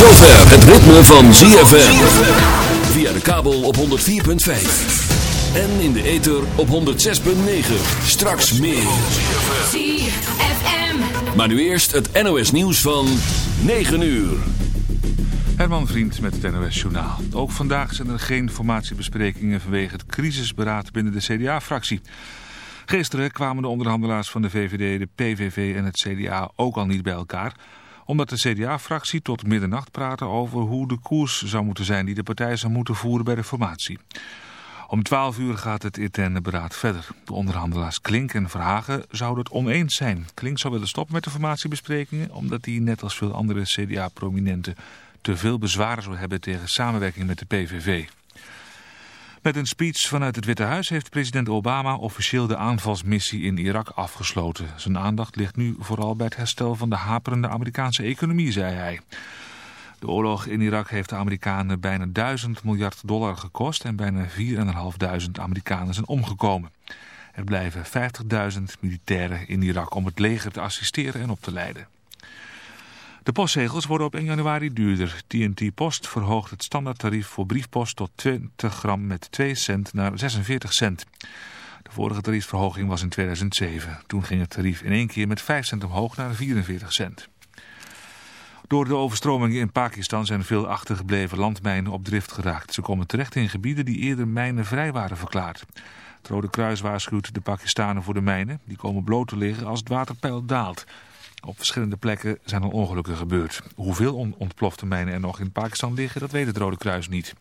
zover het ritme van ZFM. Via de kabel op 104.5. En in de ether op 106.9. Straks meer. ZFM. Maar nu eerst het NOS nieuws van 9 uur. Herman Vriend met het NOS Journaal. Ook vandaag zijn er geen formatiebesprekingen vanwege het crisisberaad binnen de CDA-fractie. Gisteren kwamen de onderhandelaars van de VVD, de PVV en het CDA ook al niet bij elkaar omdat de CDA-fractie tot middernacht praatte over hoe de koers zou moeten zijn die de partij zou moeten voeren bij de formatie. Om 12 uur gaat het interne beraad verder. De onderhandelaars Klink en Verhagen zouden het oneens zijn. Klink zou willen stoppen met de formatiebesprekingen omdat hij net als veel andere CDA-prominenten te veel bezwaren zou hebben tegen samenwerking met de PVV. Met een speech vanuit het Witte Huis heeft president Obama officieel de aanvalsmissie in Irak afgesloten. Zijn aandacht ligt nu vooral bij het herstel van de haperende Amerikaanse economie, zei hij. De oorlog in Irak heeft de Amerikanen bijna 1000 miljard dollar gekost en bijna 4.500 Amerikanen zijn omgekomen. Er blijven 50.000 militairen in Irak om het leger te assisteren en op te leiden. De postzegels worden op 1 januari duurder. TNT Post verhoogt het standaardtarief voor briefpost tot 20 gram met 2 cent naar 46 cent. De vorige tariefverhoging was in 2007. Toen ging het tarief in één keer met 5 cent omhoog naar 44 cent. Door de overstromingen in Pakistan zijn veel achtergebleven landmijnen op drift geraakt. Ze komen terecht in gebieden die eerder mijnen vrij waren verklaard. Het Rode Kruis waarschuwt de Pakistanen voor de mijnen. Die komen bloot te liggen als het waterpeil daalt. Op verschillende plekken zijn al ongelukken gebeurd. Hoeveel on ontplofte mijnen er nog in Pakistan liggen, dat weet het Rode Kruis niet.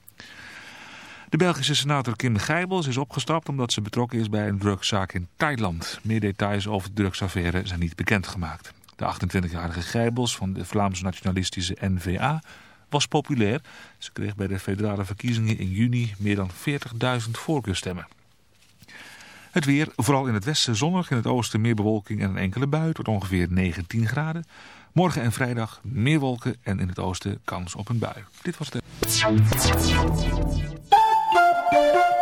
De Belgische senator Kim Geibels is opgestapt omdat ze betrokken is bij een drugszaak in Thailand. Meer details over de drugsaffaire zijn niet bekendgemaakt. De 28-jarige Geibels van de Vlaamse nationalistische N-VA was populair. Ze kreeg bij de federale verkiezingen in juni meer dan 40.000 voorkeurstemmen. Het weer, vooral in het westen zonnig, in het oosten meer bewolking en een enkele bui tot ongeveer 19 graden. Morgen en vrijdag meer wolken en in het oosten kans op een bui. Dit was de...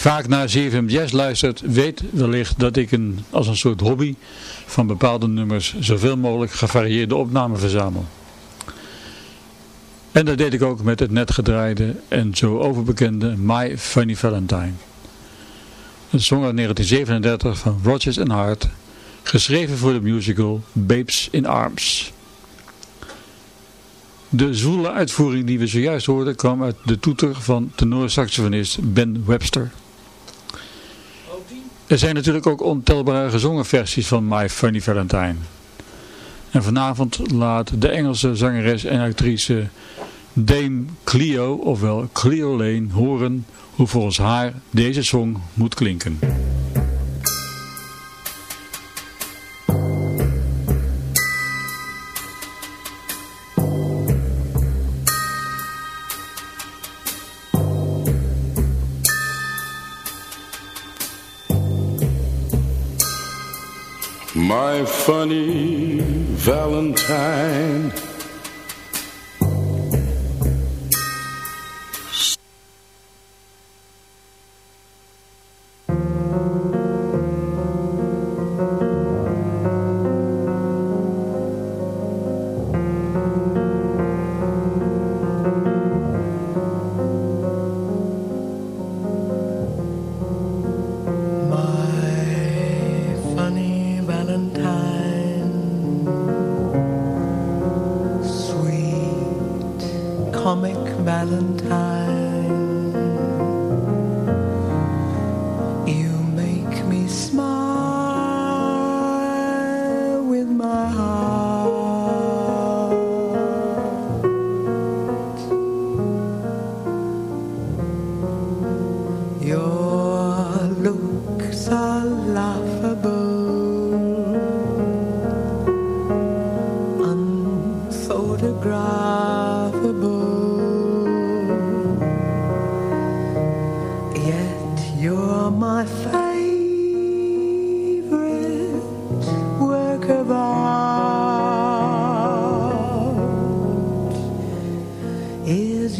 Vaak naar 7 Jazz luistert, weet wellicht dat ik een, als een soort hobby van bepaalde nummers zoveel mogelijk gevarieerde opnamen verzamel. En dat deed ik ook met het net gedraaide en zo overbekende My Funny Valentine. Een song uit 1937 van Rodgers and Hart, geschreven voor de musical Babes in Arms. De zwoele uitvoering die we zojuist hoorden kwam uit de toeter van tenorsaxofonist Ben Webster. Er zijn natuurlijk ook ontelbare gezongen versies van My Funny Valentine. En vanavond laat de Engelse zangeres en actrice Dame Cleo, ofwel Cleo Lane, horen hoe volgens haar deze song moet klinken. My funny Valentine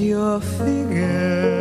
your figure.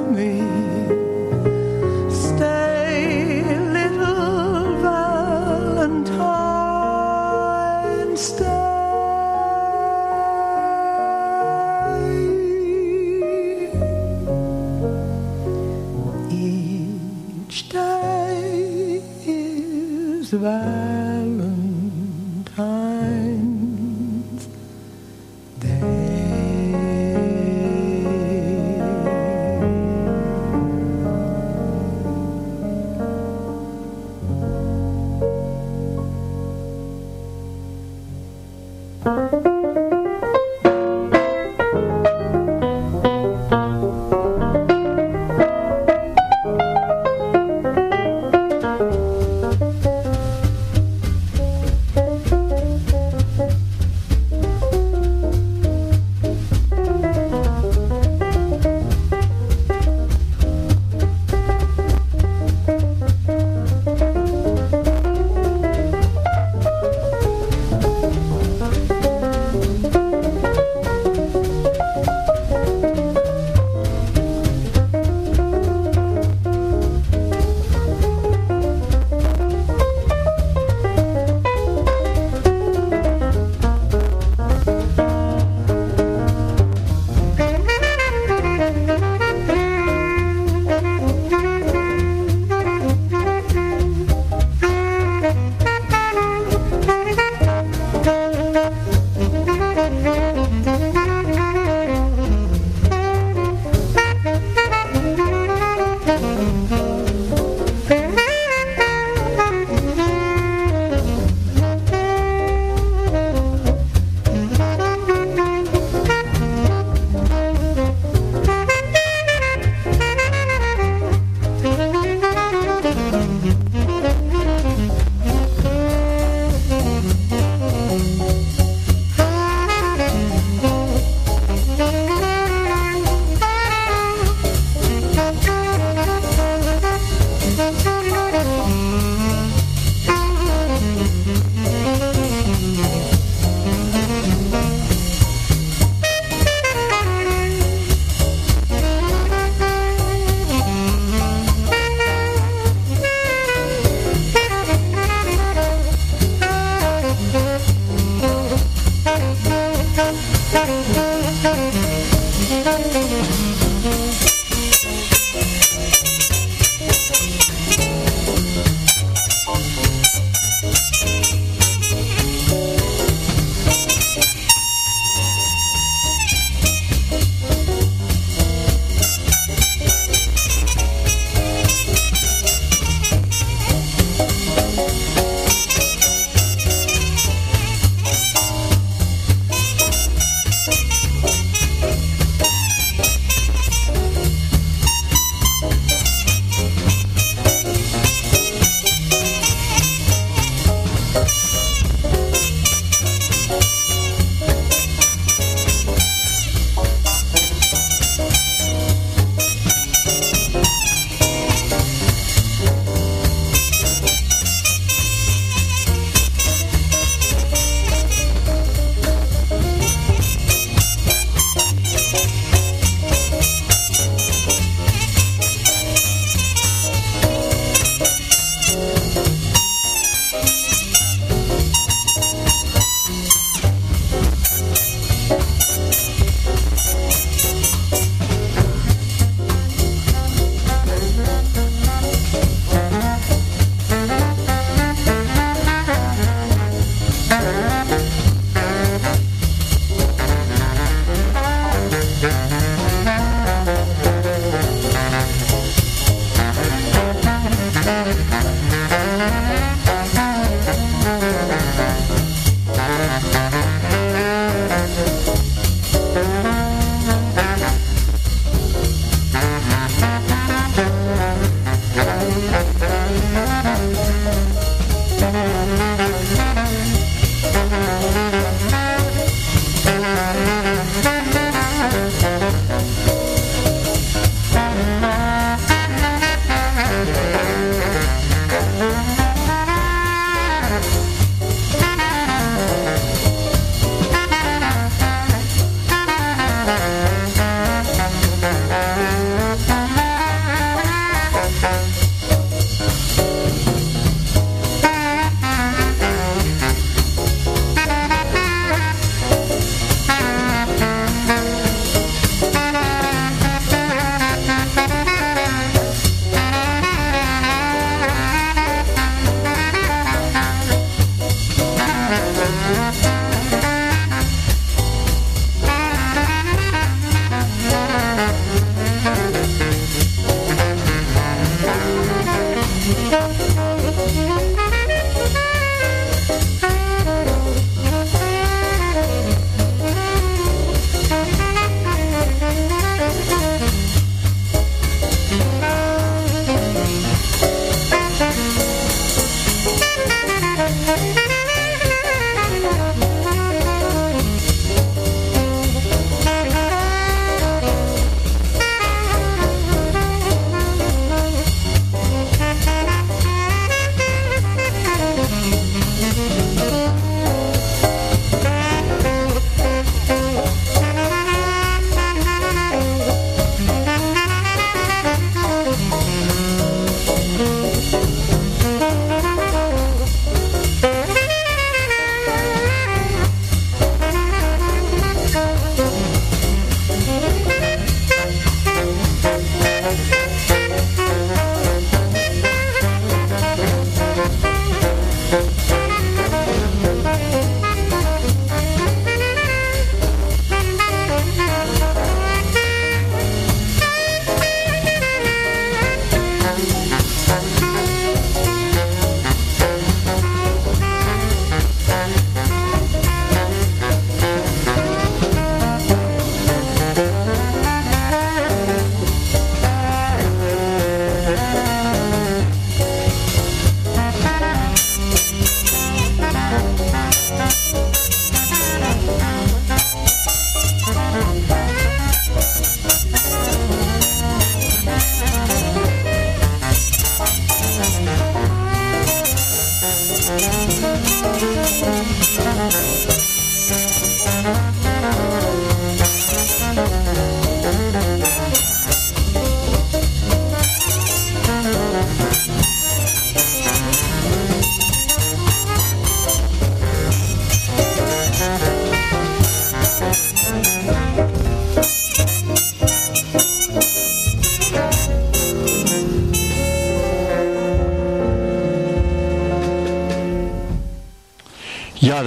me.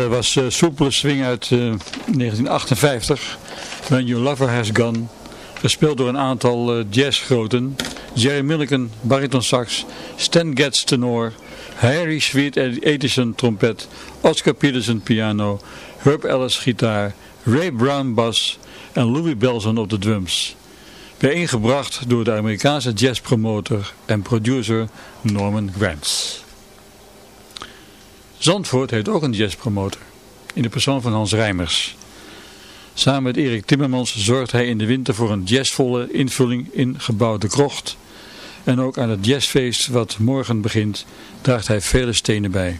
Dat was uh, soepele swing uit 1958. When Your Lover Has Gone. Gespeeld door een aantal uh, jazzgroten. Jerry Milliken, sax, Stan Getz tenor, Harry Sweet Edison trompet, Oscar Peterson piano, Herb Ellis gitaar, Ray Brown bas en Louis Belson op de drums. Bijeengebracht door de Amerikaanse jazzpromotor en producer Norman Granz. Zandvoort heeft ook een jazzpromotor, in de persoon van Hans Rijmers. Samen met Erik Timmermans zorgt hij in de winter voor een jazzvolle invulling in gebouw De Krocht. En ook aan het jazzfeest wat morgen begint draagt hij vele stenen bij.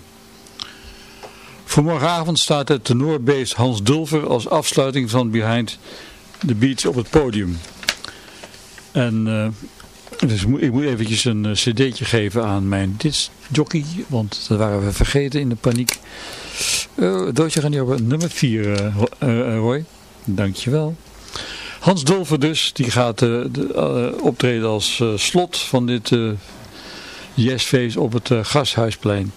Voor morgenavond staat het tenorbeest Hans Dulver als afsluiting van Behind the Beats op het podium. En uh, dus ik moet eventjes een uh, cd'tje geven aan mijn discjockey, want dat waren we vergeten in de paniek. Uh, Doodje gaan hier op nummer 4, Roy. Dankjewel. Hans Dulver dus, die gaat de, optreden als slot van dit jazzfeest op het Gashuisplein.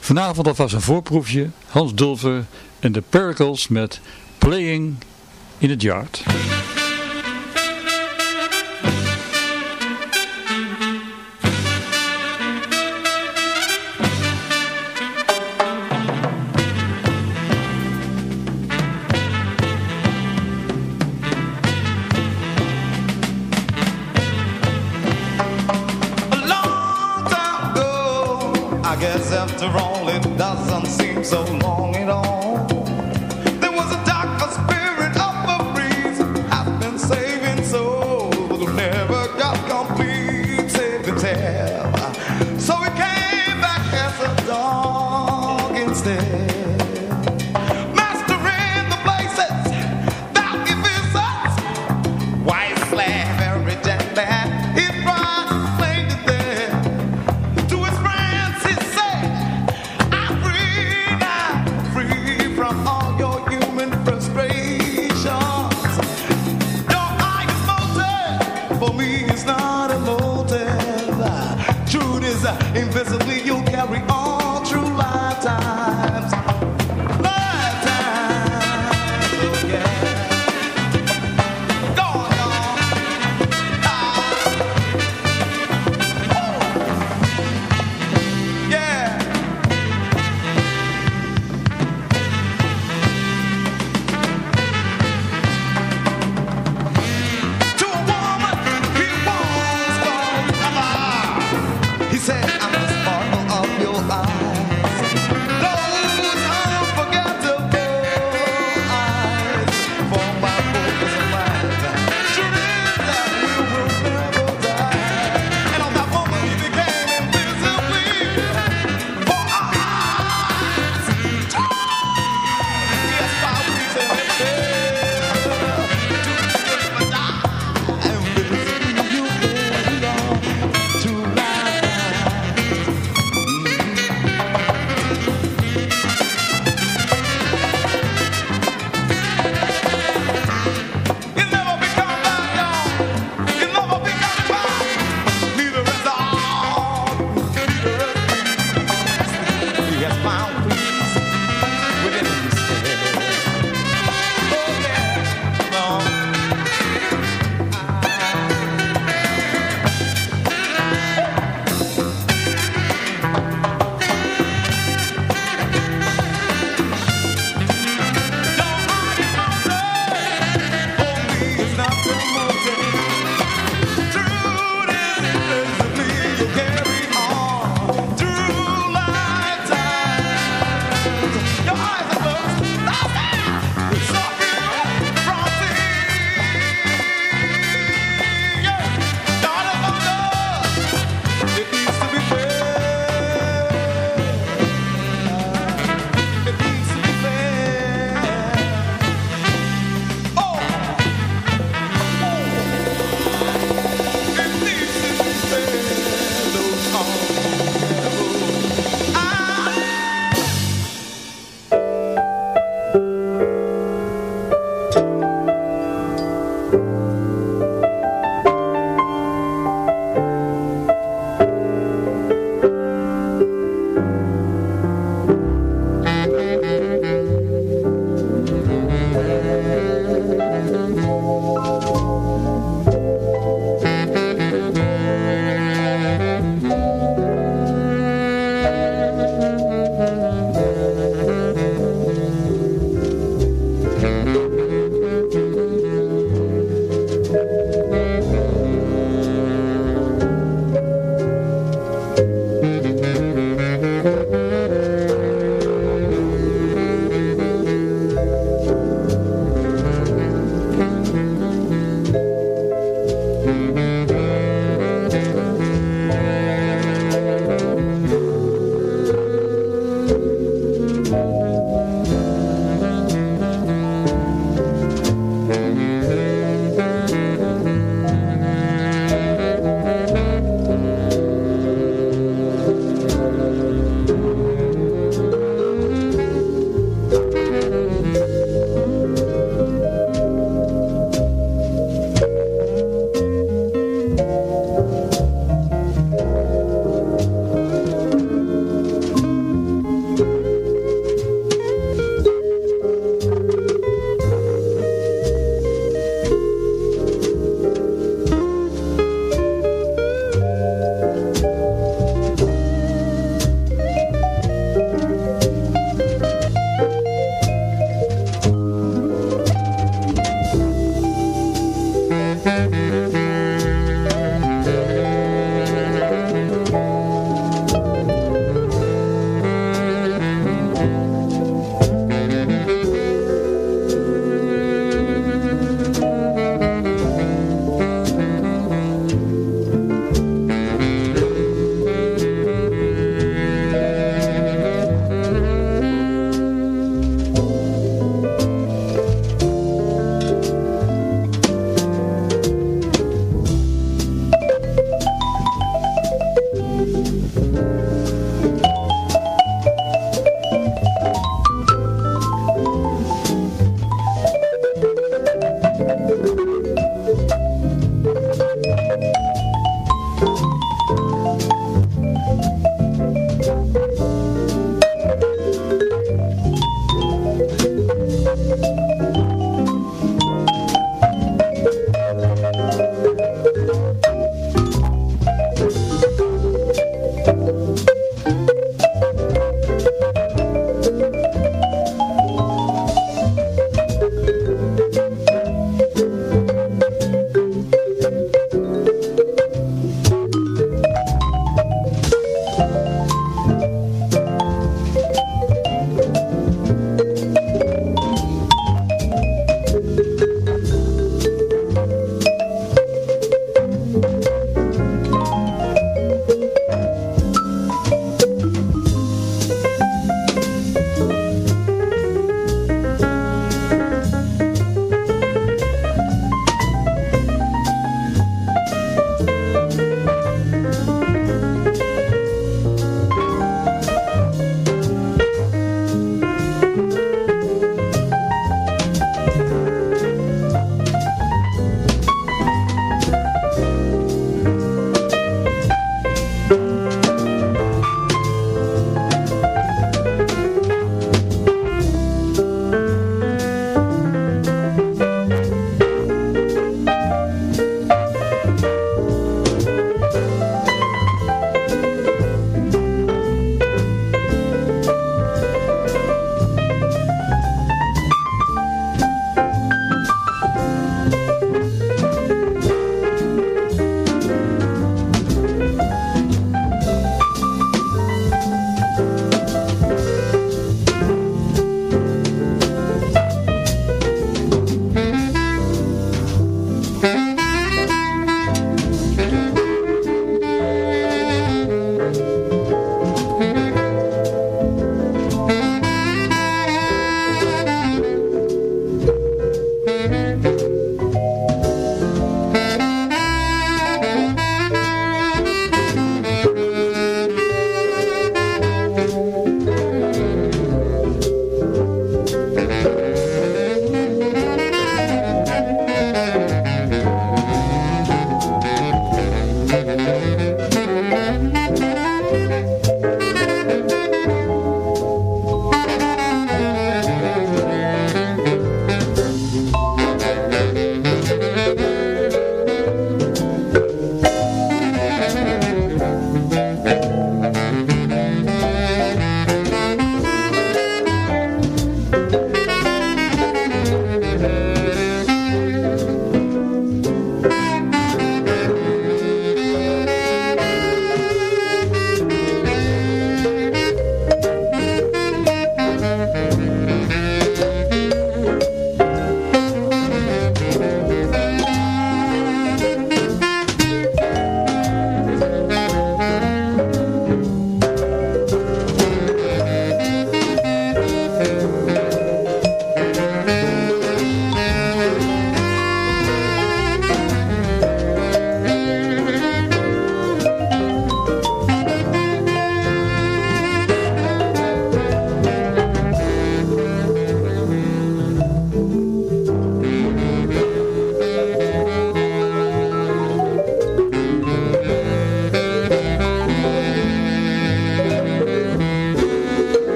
Vanavond alvast een voorproefje. Hans Dulver en de Pericles met Playing in the Yard. after all, it doesn't seem so long.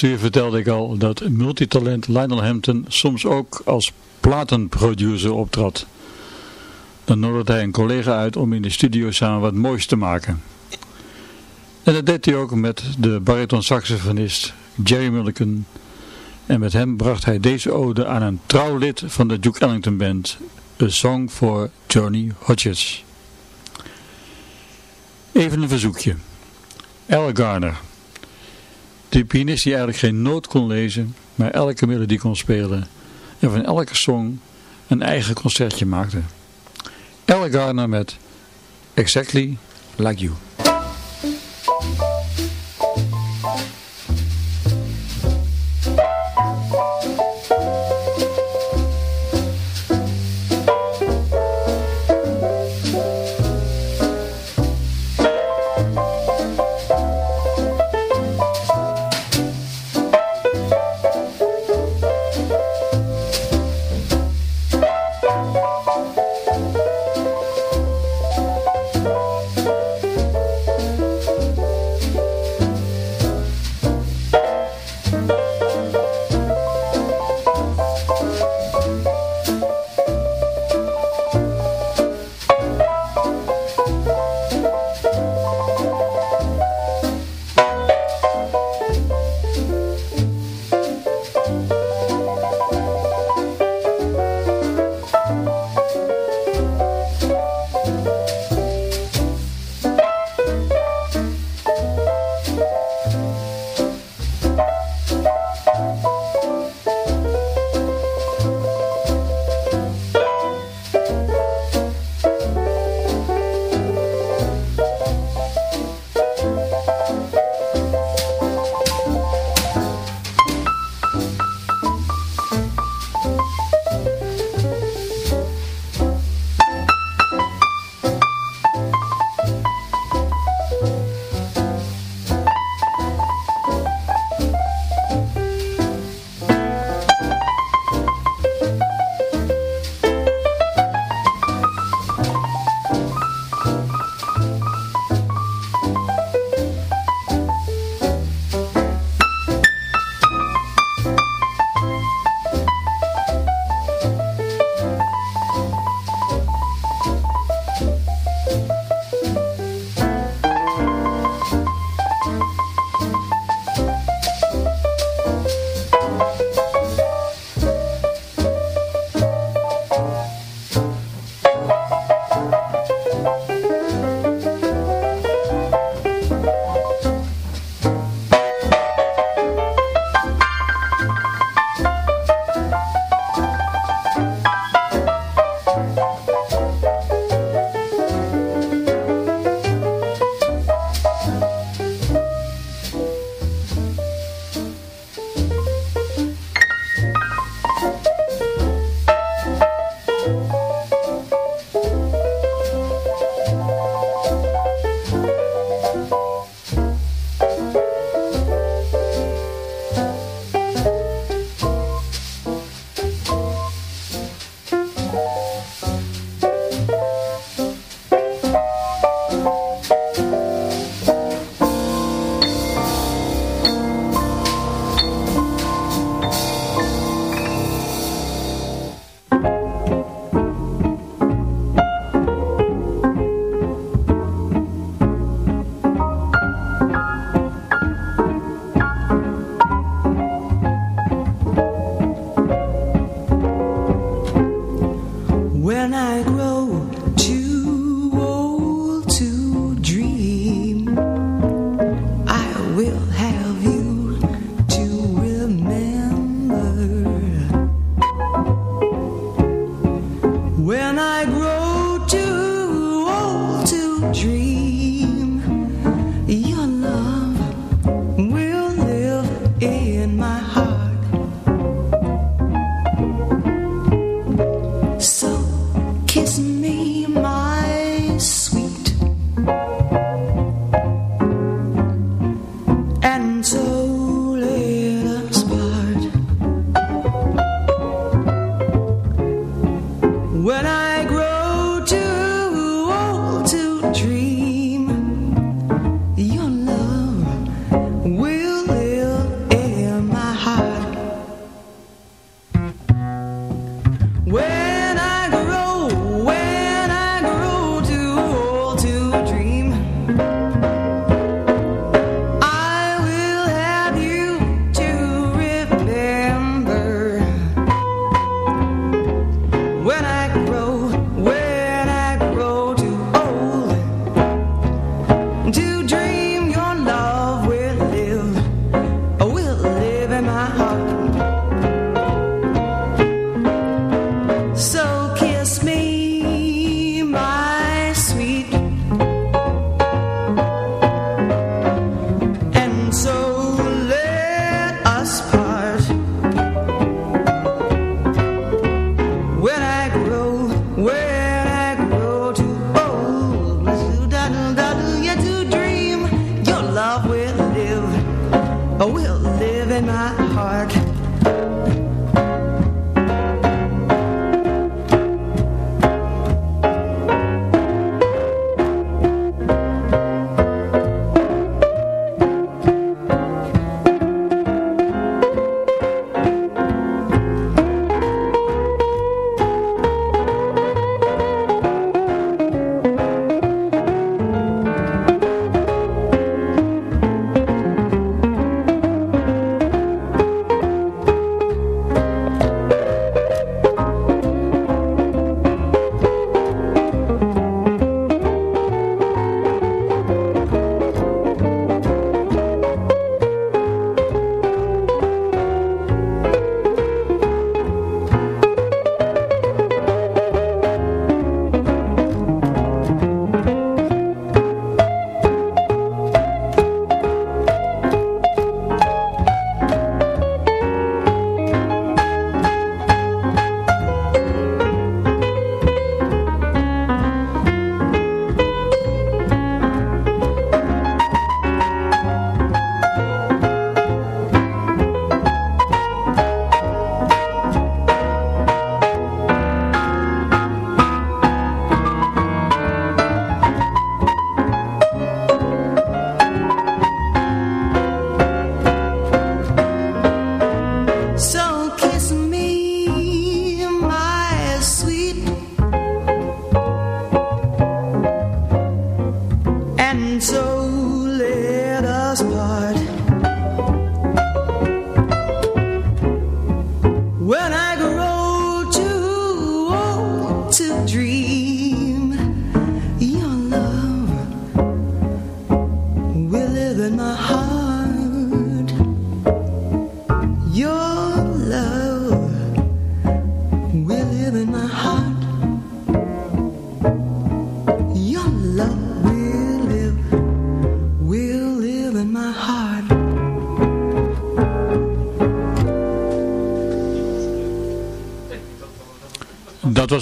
Eerste vertelde ik al dat multitalent Lionel Hampton soms ook als platenproducer optrad. Dan nodigde hij een collega uit om in de studio samen wat moois te maken. En dat deed hij ook met de bariton-saxofonist Jerry Mulligan. En met hem bracht hij deze ode aan een trouw lid van de Duke Ellington Band, A Song for Johnny Hodges. Even een verzoekje. Al Garner. De pianist die eigenlijk geen noot kon lezen, maar elke melodie kon spelen en van elke song een eigen concertje maakte. Al Garner met Exactly Like You.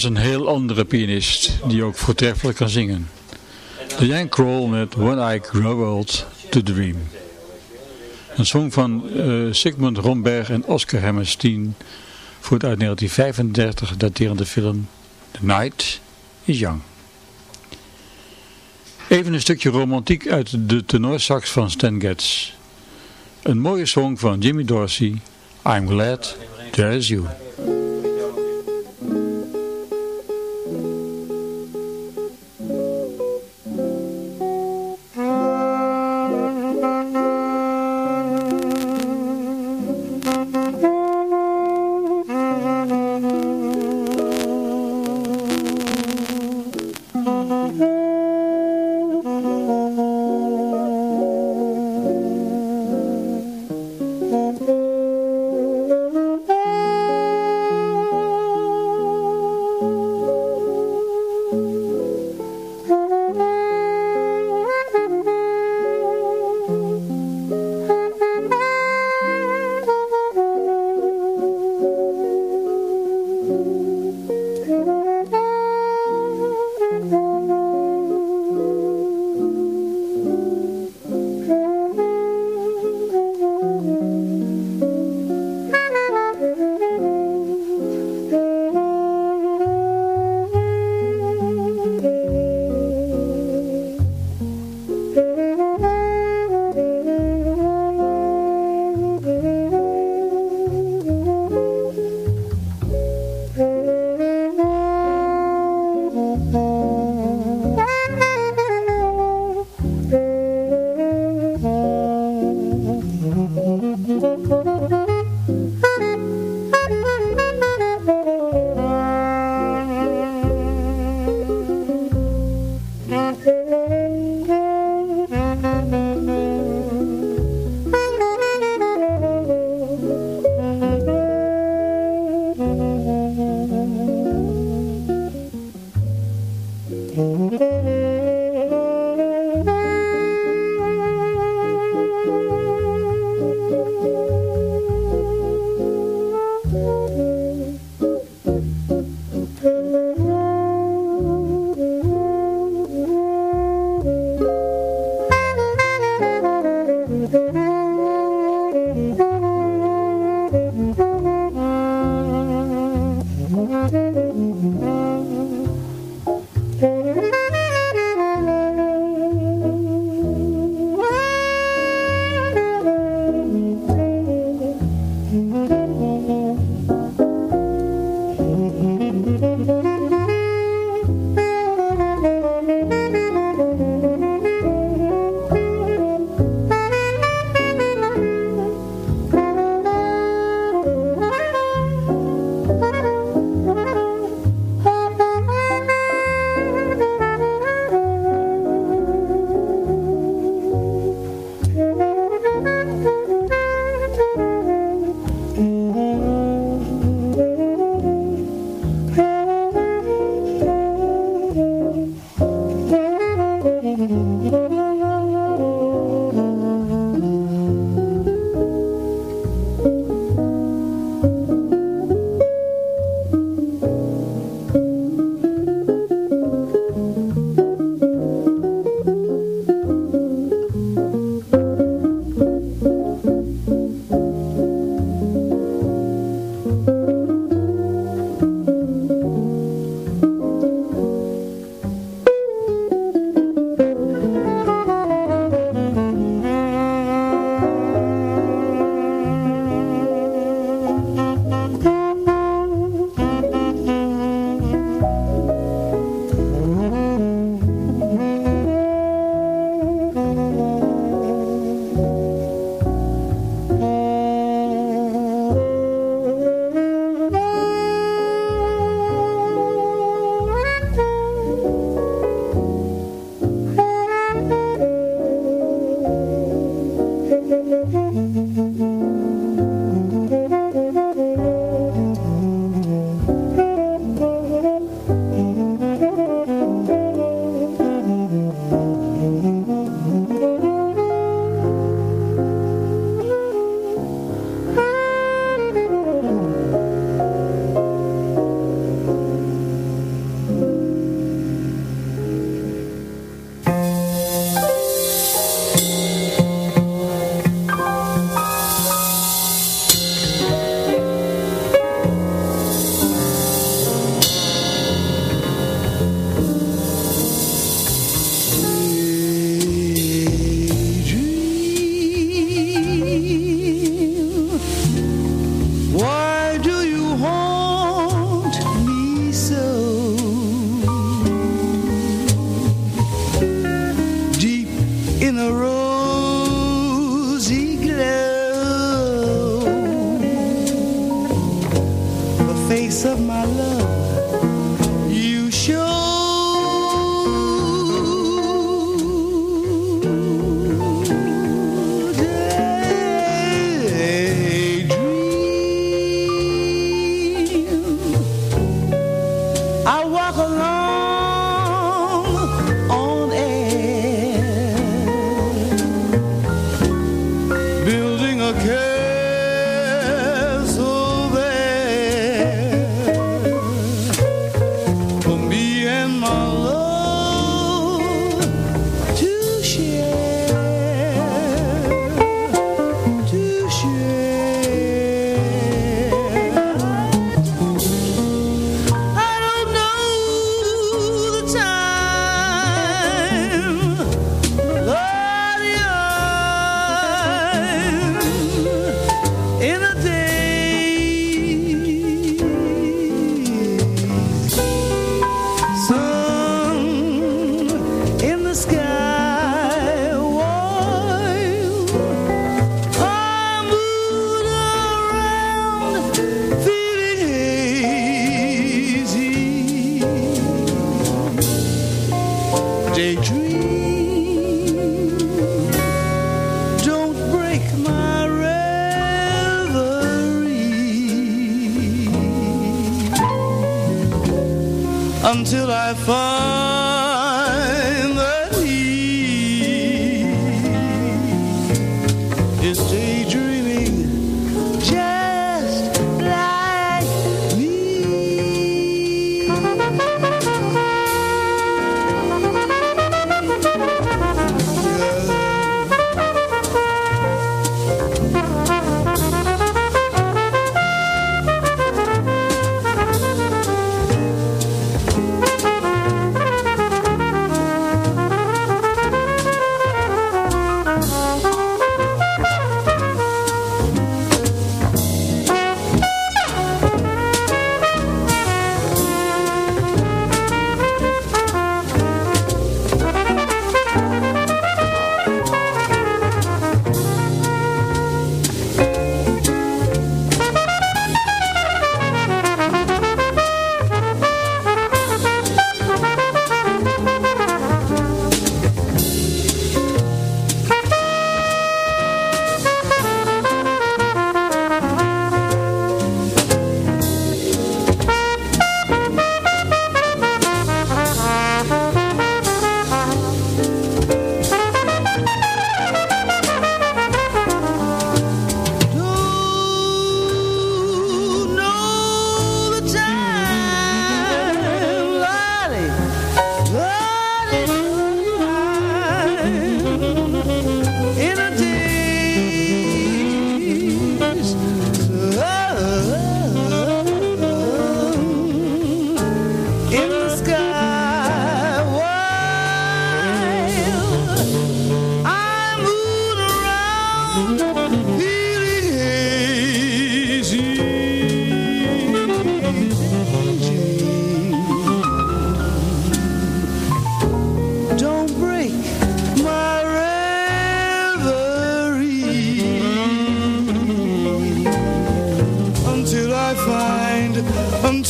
Was een heel andere pianist die ook voortreffelijk kan zingen. Diane Kroll met When I Grow Old to Dream. Een song van eh, Sigmund Romberg en Oscar Hammerstein voor het uit 1935 daterende film The Night is Young. Even een stukje romantiek uit de tenorsax van Stan Getz. Een mooie song van Jimmy Dorsey, I'm Glad There's You. Of my love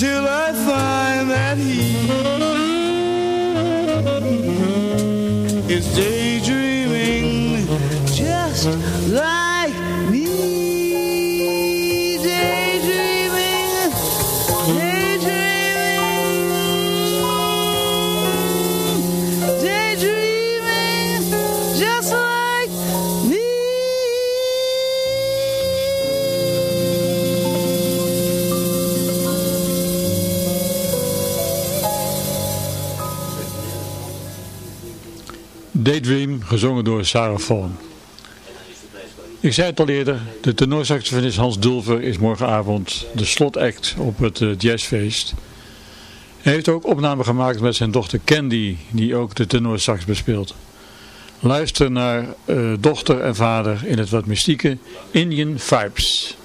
until I find that he Daydream, gezongen door Sarah Vaughan. Ik zei het al eerder, de tenorsaxofonist Hans Dulver is morgenavond de slotact op het eh, jazzfeest. Hij heeft ook opname gemaakt met zijn dochter Candy, die ook de tenorsax bespeelt. Luister naar eh, dochter en vader in het wat mystieke Indian Vibes.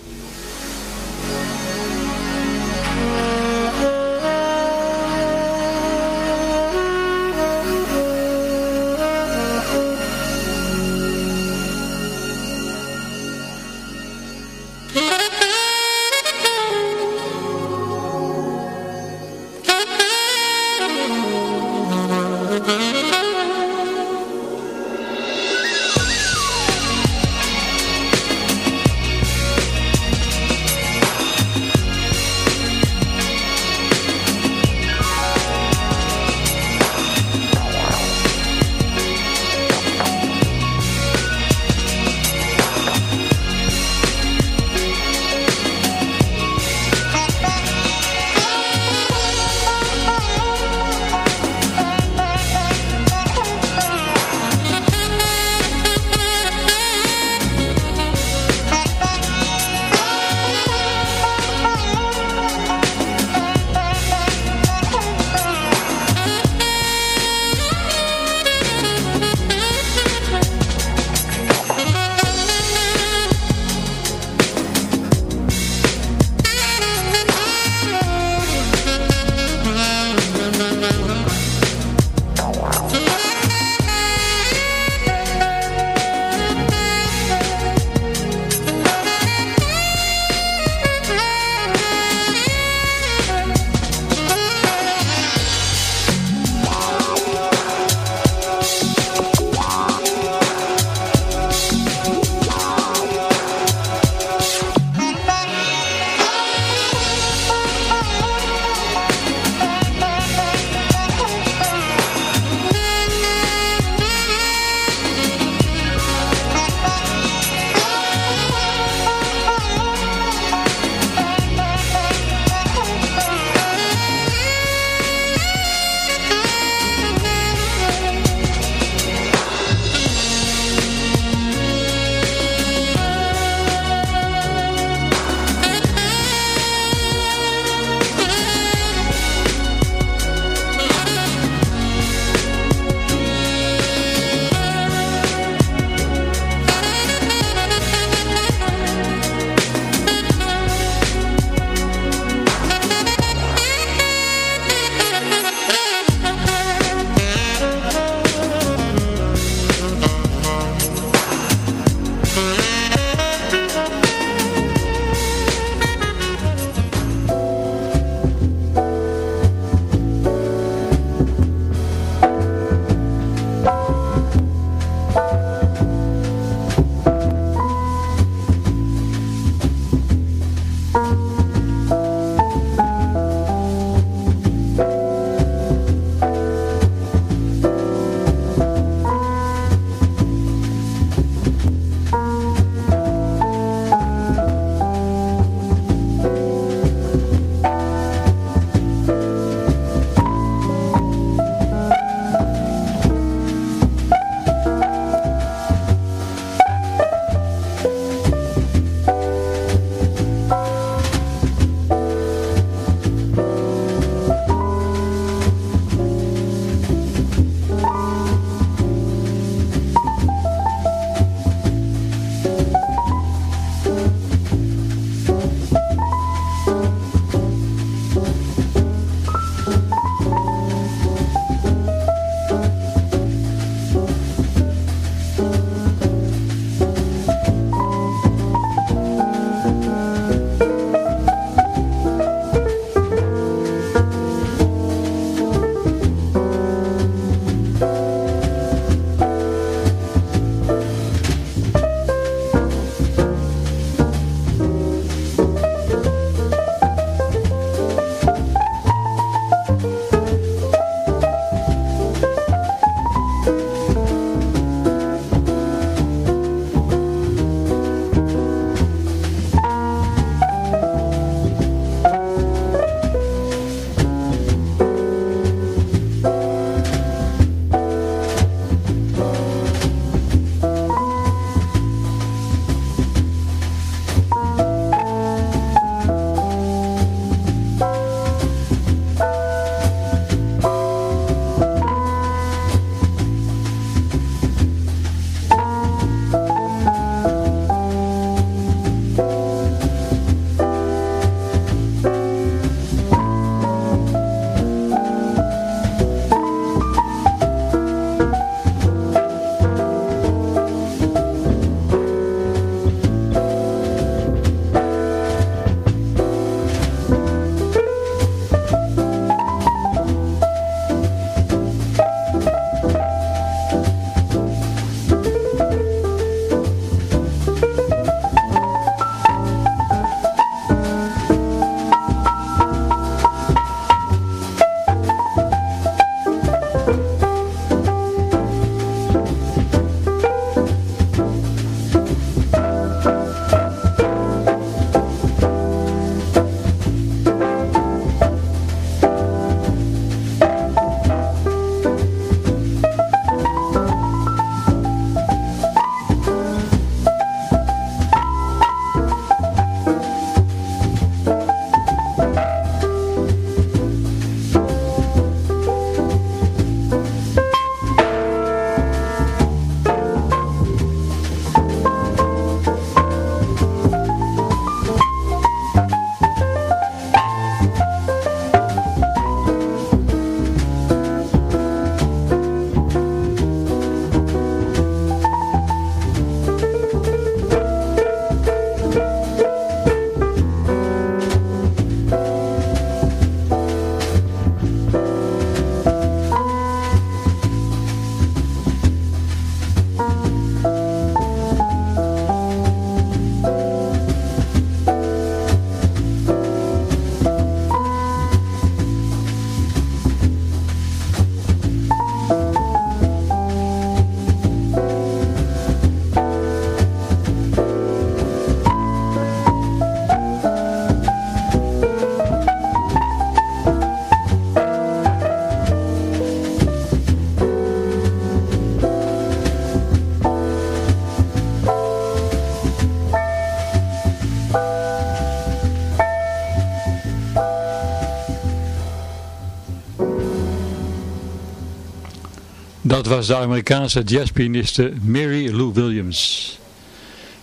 Dat was de Amerikaanse jazzpianiste Mary Lou Williams.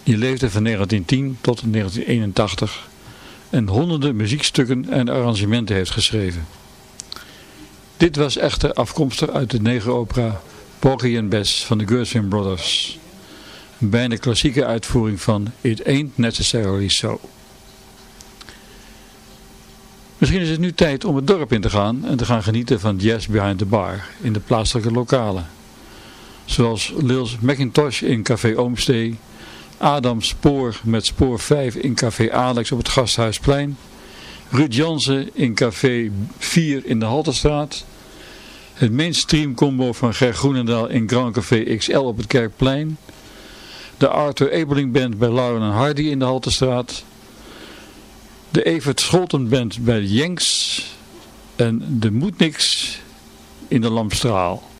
Die leefde van 1910 tot 1981 en honderden muziekstukken en arrangementen heeft geschreven. Dit was echter afkomstig uit de negeropera Porgy and Bess van de Gershwin Brothers. Een bijna klassieke uitvoering van It Ain't Necessarily So. Misschien is het nu tijd om het dorp in te gaan en te gaan genieten van Jazz Behind the Bar in de plaatselijke lokalen. Zoals Lils McIntosh in Café Oomstee, Adam Spoor met Spoor 5 in Café Alex op het Gasthuisplein, Ruud Jansen in Café 4 in de Halterstraat, het mainstream combo van Ger Groenendaal in Grand Café XL op het Kerkplein, de Arthur Ebeling Band bij Lauren en Hardy in de Halterstraat, de Evert Scholten Band bij Jenks en de Moetniks in de Lamstraal.